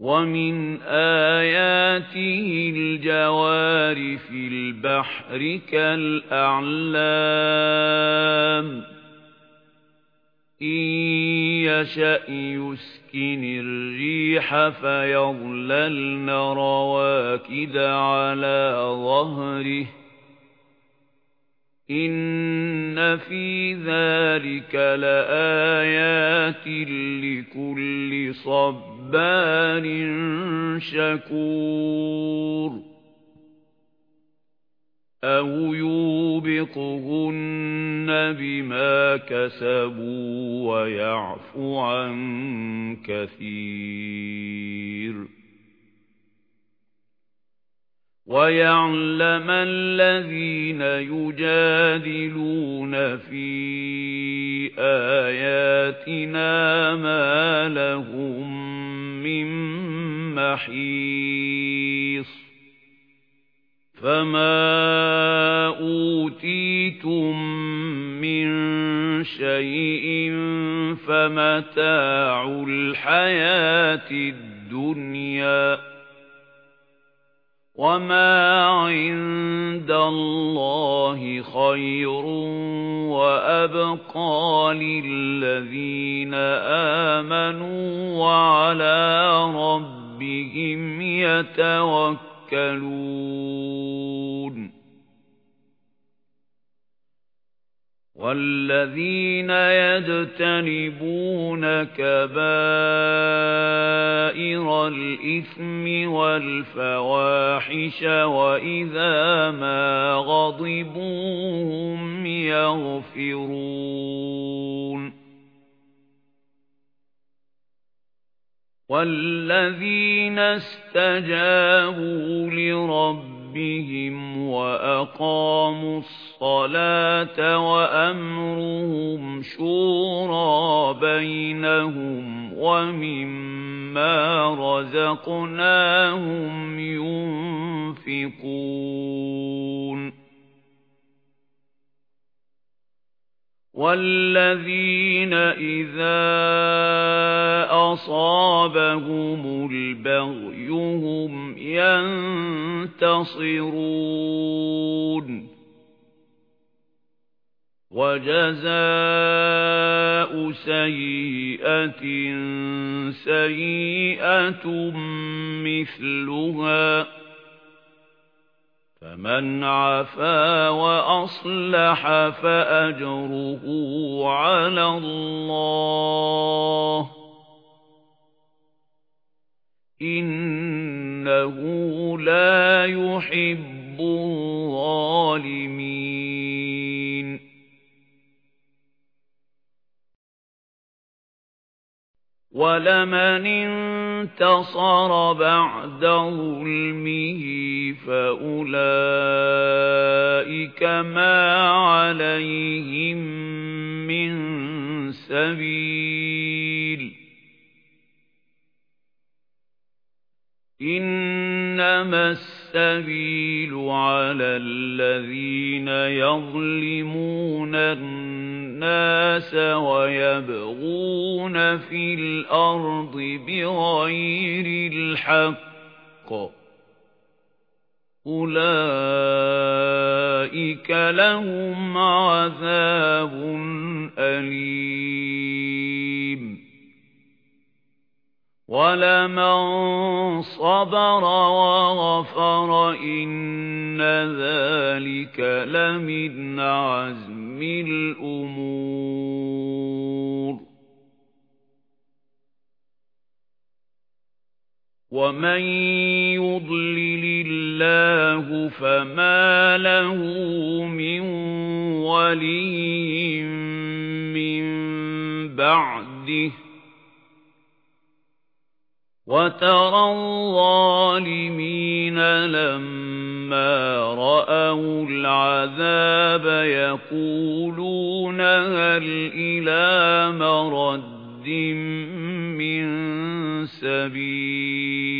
وَمِنْ آيَاتِهِ الْجَوَارِ فِي الْبَحْرِ كَالْأَعْلَامِ إِنْ يَشَأْ يُسْكِنِ الرِّيحَ فَيَظْلَلْنَ رَوَاكِدَ عَلَى ظَهْرِهِ إِنَّ فِي ذَلِكَ لَآيَاتٍ لِكُلِّ صَبَّارٍ شَكُورٍ أَوْ يُوبِقْهُنَّ بِمَا كَسَبُوا وَيَعْفُ عَن كَثِيرٍ وَيَعْلَمَ الَّذِينَ يُجَادِلُونَ فِي آيَاتِنَا مَا لَهُم مِّن مَّحِيصٍ. فَمَا أُوتِيتُم مِّن شَيْءٍ فَمَتَاعُ الْحَيَاةِ الدُّنْيَا وَمَا عِندَ اللَّهِ خَيْرٌ وَأَبْقَى لِلَّذِينَ آمَنُوا وَعَلَى رَبِّهِمْ يَتَوَكَّلُونَ وَالَّذِينَ يَجْتَنِبُونَ كَبَائِرَ الْإِثْمِ وَالْفَوَاحِشَ وَإِذَا مَا غَضِبُوا هُمْ يَغْفِرُونَ وَالَّذِينَ اسْتَجَابُوا لِرَبِّهِمْ وَأَقَامُوا الصَّلَاةَ وَأَمْرُهُمْ شُورَى بَيْنَهُمْ وَمِمَّا رَزَقْنَاهُمْ يُنْفِقُونَ. وَالَّذِينَ إِذَا أَصَابَهُمُ الْبَغْيُ هُمْ يَنْتَصِرُونَ وَجَزَاءُ سَيِّئَةٍ سَيِّئَةٌ مِثْلُهَا فَمَنْ عَفَا وَأَصْلَحَ فَأَجْرُهُ عَلَى اللَّهِ. إِنَّهُ لَا يُحِبُّ الظَّالِمِينَ. وَلَمَنِ انتصر بَعْدَ ظُلْمِهِ فَأُولَئِكَ مَا عَلَيْهِمْ مِنْ سَبِيلٍ. إِنَّمَا السَّبِيلُ عَلَى الَّذِينَ يَظْلِمُونَ النَّاسَ وَيَبْغُونَ فِي الْأَرْضِ بِغَيْرِ الْحَقِّ. أُولَئِكَ لَهُمْ عَذَابٌ أَلِيمٌ. وَلَمَن صَبَرَ وَغَفَرَ إِنَّ ذَلِكَ لَمِنْ عَزْمِ الْأُمُورِ وَمَن يُضْلِلِ اللَّهُ فَمَا لَهُ مِن وَلِيٍّ مِّن بَعْدِهِ وَتَرَى الظَّالِمِينَ لَمَّا رَأَوُا الْعَذَابَ يَقُولُونَ هَلْ إِلَى مَرَدٍّ مِّن سَبِيلٍ